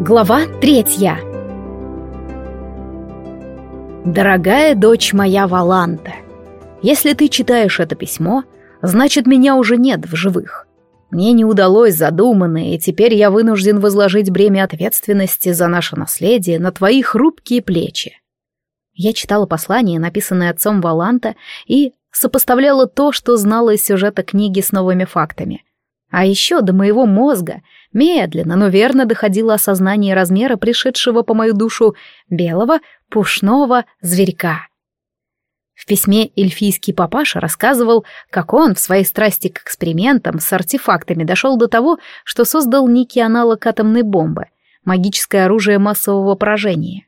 Глава третья Дорогая дочь моя Валанта, если ты читаешь это письмо, значит, меня уже нет в живых. Мне не удалось задуманное, и теперь я вынужден возложить бремя ответственности за наше наследие на твои хрупкие плечи. Я читала послание, написанное отцом Валанта, и сопоставляла то, что знала из сюжета книги с новыми фактами. А еще до моего мозга медленно, но верно доходило осознание размера пришедшего по мою душу белого пушного зверька. В письме эльфийский папаша рассказывал, как он в своей страсти к экспериментам с артефактами дошел до того, что создал некий аналог атомной бомбы, магическое оружие массового поражения.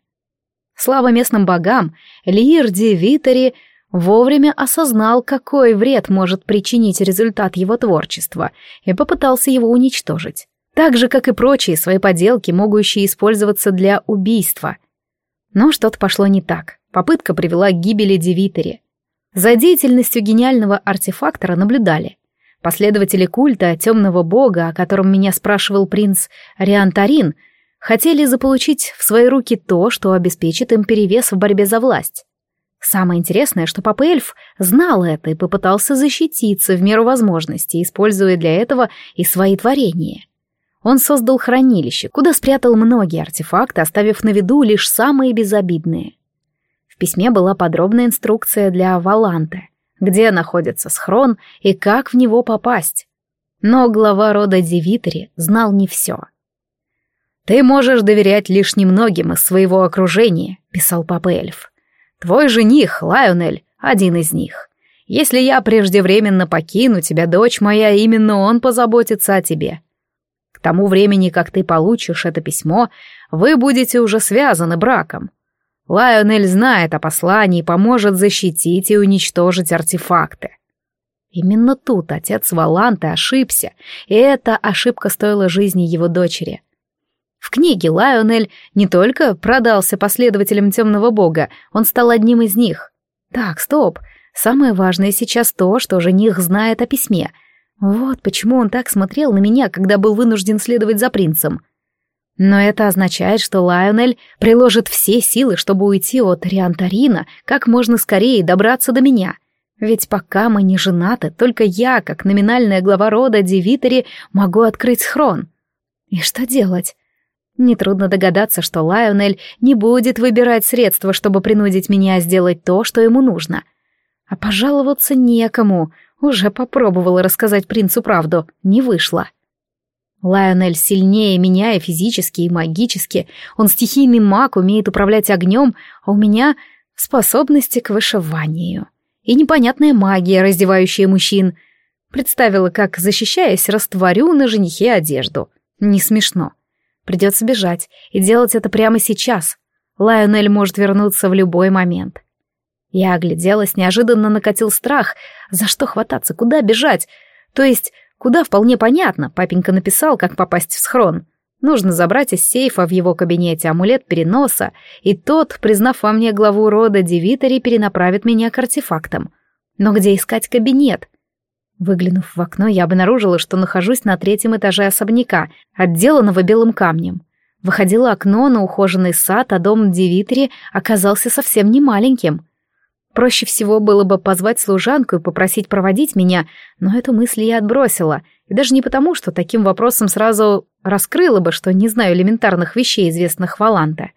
Слава местным богам, Лирди Витари вовремя осознал, какой вред может причинить результат его творчества, и попытался его уничтожить. Так же, как и прочие свои поделки, могущие использоваться для убийства. Но что-то пошло не так. Попытка привела к гибели Девитери. За деятельностью гениального артефактора наблюдали. Последователи культа темного бога, о котором меня спрашивал принц Риантарин, хотели заполучить в свои руки то, что обеспечит им перевес в борьбе за власть. Самое интересное, что папа эльф знал это и попытался защититься в меру возможностей, используя для этого и свои творения. Он создал хранилище, куда спрятал многие артефакты, оставив на виду лишь самые безобидные. В письме была подробная инструкция для Валанте, где находится схрон и как в него попасть. Но глава рода Девитери знал не все — «Ты можешь доверять лишь немногим из своего окружения», — писал папа эльф. «Твой жених, Лайонель, один из них. Если я преждевременно покину тебя, дочь моя, именно он позаботится о тебе. К тому времени, как ты получишь это письмо, вы будете уже связаны браком. Лайонель знает о послании и поможет защитить и уничтожить артефакты». Именно тут отец Валанты ошибся, и эта ошибка стоила жизни его дочери — в книге Лайонель не только продался последователям темного бога, он стал одним из них. Так, стоп. Самое важное сейчас то, что жених знает о письме. Вот почему он так смотрел на меня, когда был вынужден следовать за принцем. Но это означает, что Лайонель приложит все силы, чтобы уйти от Риантарина как можно скорее добраться до меня. Ведь пока мы не женаты, только я, как номинальная глава рода Девитери, могу открыть схрон. И что делать? Нетрудно догадаться, что Лайонель не будет выбирать средства, чтобы принудить меня сделать то, что ему нужно. А пожаловаться некому. Уже попробовала рассказать принцу правду, не вышло. Лайонель сильнее меня и физически, и магически. Он стихийный маг, умеет управлять огнем, а у меня способности к вышиванию. И непонятная магия, раздевающая мужчин. Представила, как, защищаясь, растворю на женихе одежду. Не смешно. Придется бежать, и делать это прямо сейчас. Лайонель может вернуться в любой момент. Я огляделась, неожиданно накатил страх. За что хвататься, куда бежать? То есть, куда вполне понятно, папенька написал, как попасть в схрон. Нужно забрать из сейфа в его кабинете амулет переноса, и тот, признав во мне главу рода Девитери, перенаправит меня к артефактам. Но где искать кабинет? Выглянув в окно, я обнаружила, что нахожусь на третьем этаже особняка, отделанного белым камнем. Выходило окно на ухоженный сад, а дом Девитри оказался совсем не маленьким. Проще всего было бы позвать служанку и попросить проводить меня, но эту мысль я отбросила, и даже не потому, что таким вопросом сразу раскрыла бы, что не знаю элементарных вещей, известных Валанте.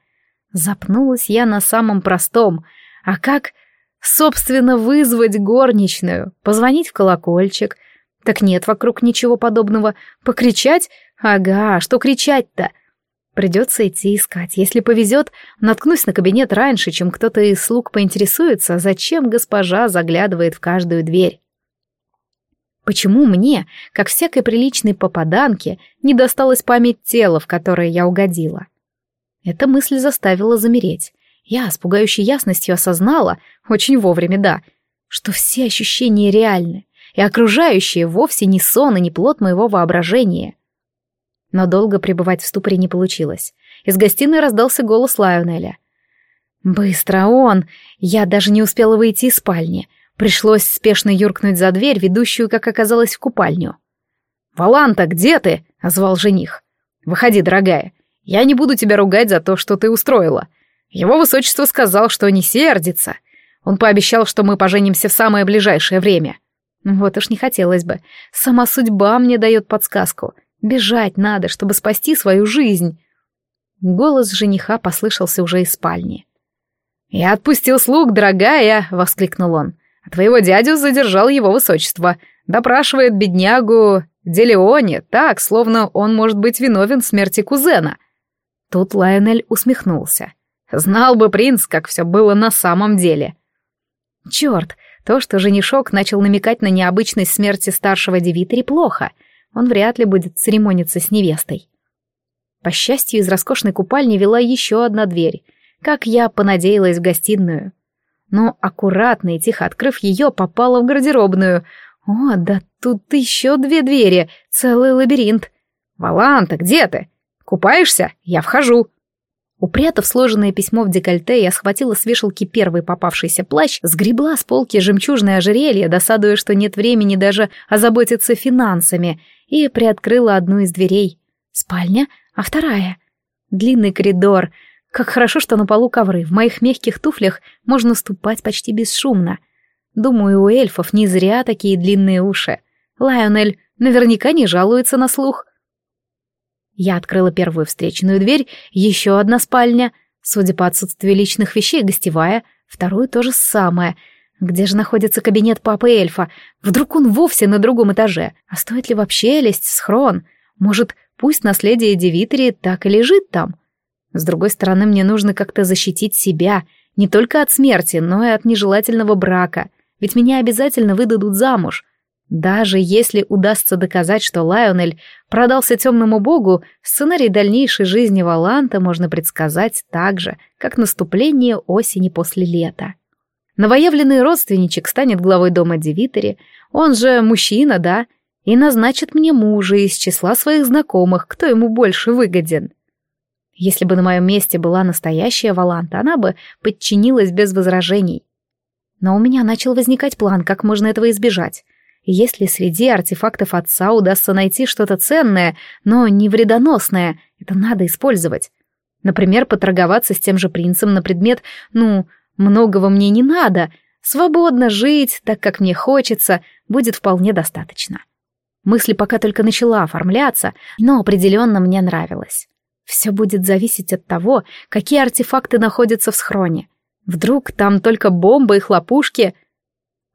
Запнулась я на самом простом. А как Собственно, вызвать горничную, позвонить в колокольчик. Так нет вокруг ничего подобного. Покричать? Ага, что кричать-то? Придется идти искать. Если повезет, наткнусь на кабинет раньше, чем кто-то из слуг поинтересуется, зачем госпожа заглядывает в каждую дверь. Почему мне, как всякой приличной попаданке, не досталась память тела, в которое я угодила? Эта мысль заставила замереть. Я с пугающей ясностью осознала, очень вовремя, да, что все ощущения реальны, и окружающие вовсе не сон и не плод моего воображения. Но долго пребывать в ступоре не получилось. Из гостиной раздался голос Лайонеля. «Быстро он!» Я даже не успела выйти из спальни. Пришлось спешно юркнуть за дверь, ведущую, как оказалось, в купальню. «Валанта, где ты?» — озвал жених. «Выходи, дорогая. Я не буду тебя ругать за то, что ты устроила. Его высочество сказал, что не сердится. Он пообещал, что мы поженимся в самое ближайшее время. Вот уж не хотелось бы. Сама судьба мне дает подсказку. Бежать надо, чтобы спасти свою жизнь. Голос жениха послышался уже из спальни. «Я отпустил слуг, дорогая!» — воскликнул он. «А твоего дядю задержал его высочество. Допрашивает беднягу Делеоне так, словно он может быть виновен в смерти кузена». Тут Лайонель усмехнулся. Знал бы принц, как все было на самом деле. Черт, то, что женишок начал намекать на необычность смерти старшего девитри, плохо. Он вряд ли будет церемониться с невестой. По счастью, из роскошной купальни вела еще одна дверь, как я понадеялась в гостиную. Но аккуратно и тихо открыв ее, попала в гардеробную. О, да тут еще две двери, целый лабиринт. «Валанта, где ты? Купаешься? Я вхожу». Упрятав сложенное письмо в декольте, я схватила с вешалки первый попавшийся плащ, сгребла с полки жемчужное ожерелье, досадуя, что нет времени даже озаботиться финансами, и приоткрыла одну из дверей. Спальня, а вторая. Длинный коридор. Как хорошо, что на полу ковры. В моих мягких туфлях можно ступать почти бесшумно. Думаю, у эльфов не зря такие длинные уши. Лайонель наверняка не жалуется на слух. Я открыла первую встречную дверь, еще одна спальня, судя по отсутствию личных вещей, гостевая, вторую то же самое. Где же находится кабинет папы эльфа? Вдруг он вовсе на другом этаже? А стоит ли вообще лезть в схрон? Может, пусть наследие Девитри так и лежит там? С другой стороны, мне нужно как-то защитить себя, не только от смерти, но и от нежелательного брака, ведь меня обязательно выдадут замуж. Даже если удастся доказать, что Лайонель продался темному богу, сценарий дальнейшей жизни Валанта можно предсказать так же, как наступление осени после лета. Новоявленный родственничек станет главой дома Девитери, он же мужчина, да, и назначит мне мужа из числа своих знакомых, кто ему больше выгоден. Если бы на моем месте была настоящая Валанта, она бы подчинилась без возражений. Но у меня начал возникать план, как можно этого избежать. Если среди артефактов отца удастся найти что-то ценное, но не вредоносное, это надо использовать. Например, поторговаться с тем же принцем на предмет «ну, многого мне не надо», свободно жить, так как мне хочется, будет вполне достаточно. Мысль пока только начала оформляться, но определенно мне нравилось. Все будет зависеть от того, какие артефакты находятся в схроне. Вдруг там только бомбы и хлопушки,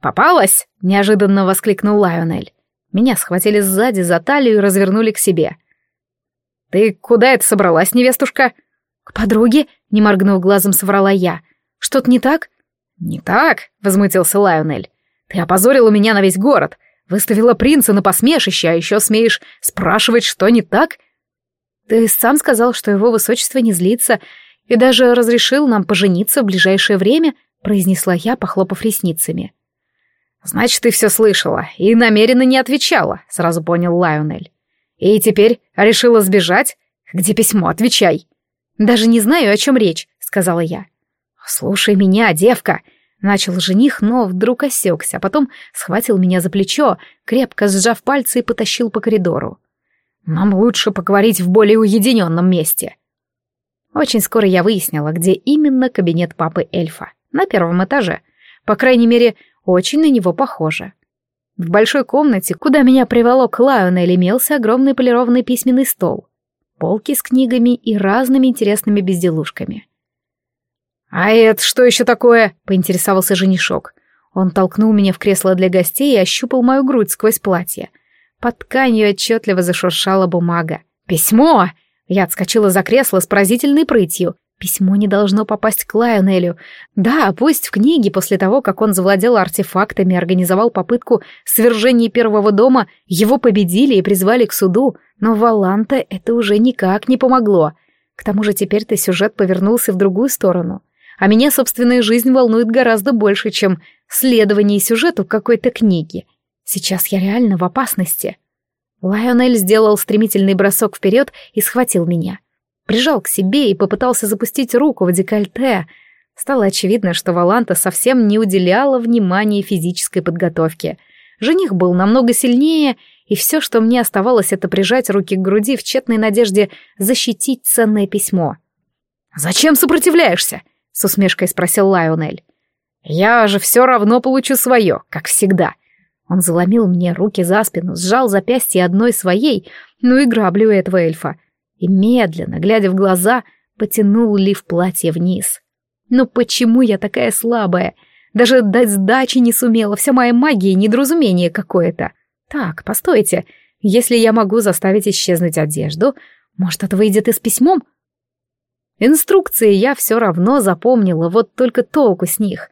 «Попалась!» — неожиданно воскликнул Лайонель. Меня схватили сзади за талию и развернули к себе. «Ты куда это собралась, невестушка?» «К подруге», — не моргнув глазом, соврала я. «Что-то не так?» «Не так», — возмутился Лайонель. «Ты опозорила меня на весь город, выставила принца на посмешище, а еще смеешь спрашивать, что не так?» «Ты сам сказал, что его высочество не злится, и даже разрешил нам пожениться в ближайшее время», — произнесла я, похлопав ресницами. «Значит, ты все слышала и намеренно не отвечала», — сразу понял Лайонель. «И теперь решила сбежать? Где письмо? Отвечай». «Даже не знаю, о чем речь», — сказала я. «Слушай меня, девка», — начал жених, но вдруг осекся, а потом схватил меня за плечо, крепко сжав пальцы и потащил по коридору. «Нам лучше поговорить в более уединенном месте». Очень скоро я выяснила, где именно кабинет папы эльфа. На первом этаже. По крайней мере, очень на него похоже. В большой комнате, куда меня приволок Лайонель, имелся огромный полированный письменный стол, полки с книгами и разными интересными безделушками. «А это что еще такое?» — поинтересовался женишок. Он толкнул меня в кресло для гостей и ощупал мою грудь сквозь платье. Под тканью отчетливо зашуршала бумага. «Письмо!» Я отскочила за кресло с поразительной прытью. Письмо не должно попасть к Лайонелю. Да, пусть в книге после того, как он завладел артефактами и организовал попытку свержения первого дома, его победили и призвали к суду, но Валанта это уже никак не помогло. К тому же теперь-то сюжет повернулся в другую сторону. А меня собственная жизнь волнует гораздо больше, чем следование сюжету какой-то книги. Сейчас я реально в опасности. Лайонель сделал стремительный бросок вперед и схватил меня прижал к себе и попытался запустить руку в декольте. Стало очевидно, что Валанта совсем не уделяла внимания физической подготовке. Жених был намного сильнее, и все, что мне оставалось, это прижать руки к груди в тщетной надежде защитить ценное письмо. «Зачем сопротивляешься?» — с усмешкой спросил Лайонель. «Я же все равно получу свое, как всегда». Он заломил мне руки за спину, сжал запястье одной своей, ну и граблю этого эльфа, и медленно, глядя в глаза, потянул лиф платье вниз. «Ну почему я такая слабая? Даже дать сдачи не сумела, вся моя магия — недоразумение какое-то. Так, постойте, если я могу заставить исчезнуть одежду, может, это выйдет и с письмом?» Инструкции я все равно запомнила, вот только толку с них.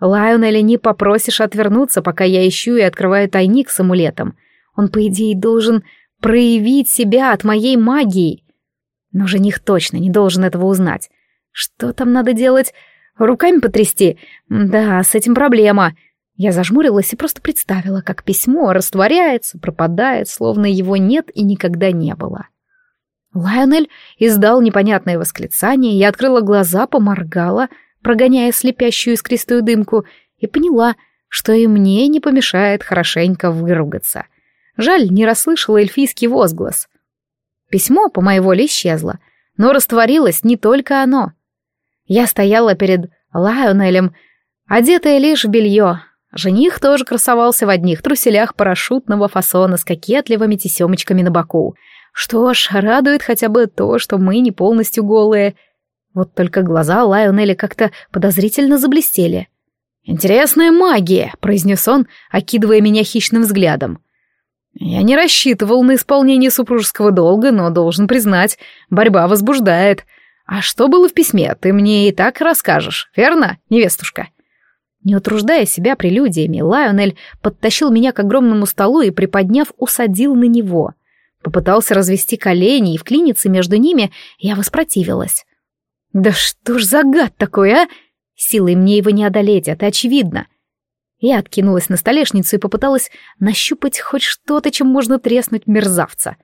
Лайонеля не попросишь отвернуться, пока я ищу и открываю тайник с амулетом. Он, по идее, должен проявить себя от моей магии. Но жених точно не должен этого узнать. Что там надо делать? Руками потрясти? Да, с этим проблема. Я зажмурилась и просто представила, как письмо растворяется, пропадает, словно его нет и никогда не было. Лайонель издал непонятное восклицание, я открыла глаза, поморгала, прогоняя слепящую искристую дымку, и поняла, что и мне не помешает хорошенько выругаться. Жаль, не расслышала эльфийский возглас. Письмо, по моей воле, исчезло, но растворилось не только оно. Я стояла перед Лайонелем, одетая лишь в белье. Жених тоже красовался в одних труселях парашютного фасона с кокетливыми тесемочками на боку — что ж, радует хотя бы то, что мы не полностью голые. Вот только глаза Лайонеля как-то подозрительно заблестели. «Интересная магия», — произнес он, окидывая меня хищным взглядом. «Я не рассчитывал на исполнение супружеского долга, но должен признать, борьба возбуждает. А что было в письме, ты мне и так расскажешь, верно, невестушка?» Не утруждая себя прелюдиями, Лайонель подтащил меня к огромному столу и, приподняв, усадил на него. Попытался развести колени и вклиниться между ними, я воспротивилась. «Да что ж за гад такой, а? Силой мне его не одолеть, это очевидно». Я откинулась на столешницу и попыталась нащупать хоть что-то, чем можно треснуть мерзавца.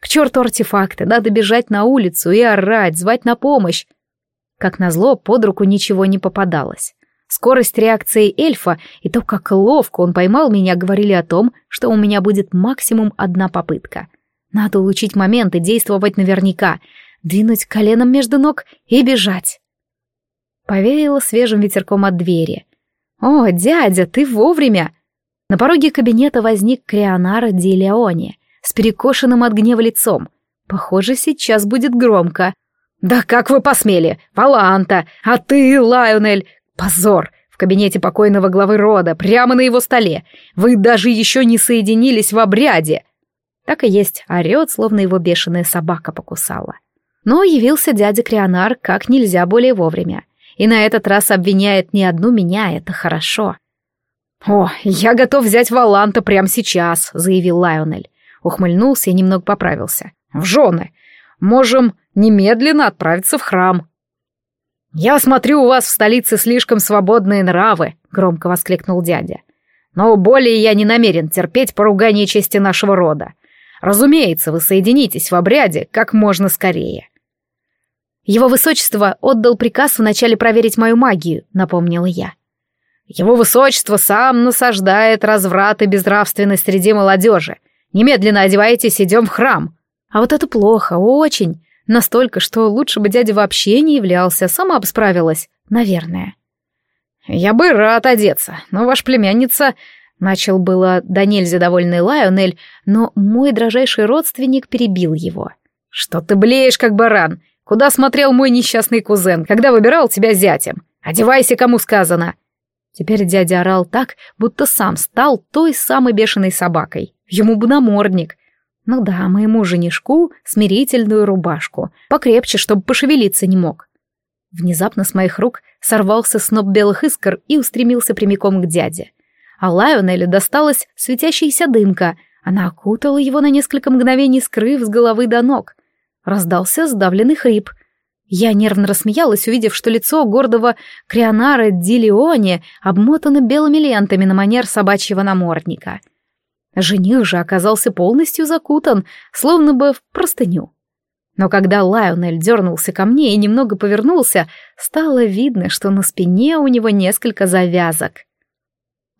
К черту артефакты, надо бежать на улицу и орать, звать на помощь. Как назло, под руку ничего не попадалось. Скорость реакции эльфа и то, как ловко он поймал меня, говорили о том, что у меня будет максимум одна попытка. Надо улучшить момент и действовать наверняка, двинуть коленом между ног и бежать. Повеяло свежим ветерком от двери. «О, дядя, ты вовремя!» На пороге кабинета возник Крионар Ди Леоне с перекошенным от гнева лицом. Похоже, сейчас будет громко. «Да как вы посмели! Валанта! А ты, Лайонель! Позор! В кабинете покойного главы рода, прямо на его столе. Вы даже еще не соединились в обряде. Так и есть, орет, словно его бешеная собака покусала. Но явился дядя Крионар как нельзя более вовремя. И на этот раз обвиняет не одну меня, это хорошо. «О, я готов взять Валанта прямо сейчас», — заявил Лайонель. Ухмыльнулся и немного поправился. «В жены. Можем немедленно отправиться в храм». «Я смотрю, у вас в столице слишком свободные нравы», — громко воскликнул дядя. «Но более я не намерен терпеть поругание чести нашего рода. Разумеется, вы соединитесь в обряде как можно скорее». «Его высочество отдал приказ вначале проверить мою магию», — напомнила я. «Его высочество сам насаждает разврат и безнравственность среди молодежи. Немедленно одевайтесь, идем в храм». «А вот это плохо, очень. Настолько, что лучше бы дядя вообще не являлся, сама бы справилась, наверное. «Я бы рад одеться, но ваша племянница...» Начал было да нельзя довольный Лайонель, но мой дрожайший родственник перебил его. «Что ты блеешь, как баран? Куда смотрел мой несчастный кузен, когда выбирал тебя зятем? Одевайся, кому сказано!» Теперь дядя орал так, будто сам стал той самой бешеной собакой. Ему бы намордник, ну да, моему женишку смирительную рубашку, покрепче, чтобы пошевелиться не мог. Внезапно с моих рук сорвался сноп белых искр и устремился прямиком к дяде. А Лайонелю досталась светящаяся дымка, она окутала его на несколько мгновений, скрыв с головы до ног. Раздался сдавленный хрип. Я нервно рассмеялась, увидев, что лицо гордого Крионара Дилиони обмотано белыми лентами на манер собачьего намордника — Жених же оказался полностью закутан, словно бы в простыню. Но когда Лайонель дернулся ко мне и немного повернулся, стало видно, что на спине у него несколько завязок.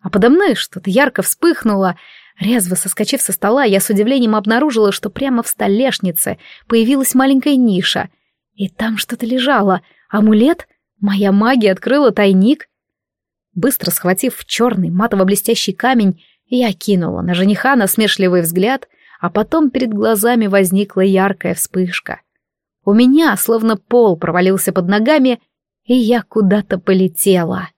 А подо мной что-то ярко вспыхнуло, Резво соскочив со стола, я с удивлением обнаружила, что прямо в столешнице появилась маленькая ниша. И там что-то лежало. Амулет? Моя магия открыла тайник? Быстро схватив черный матово-блестящий камень, я кинула на жениха насмешливый взгляд, а потом перед глазами возникла яркая вспышка. У меня словно пол провалился под ногами, и я куда-то полетела.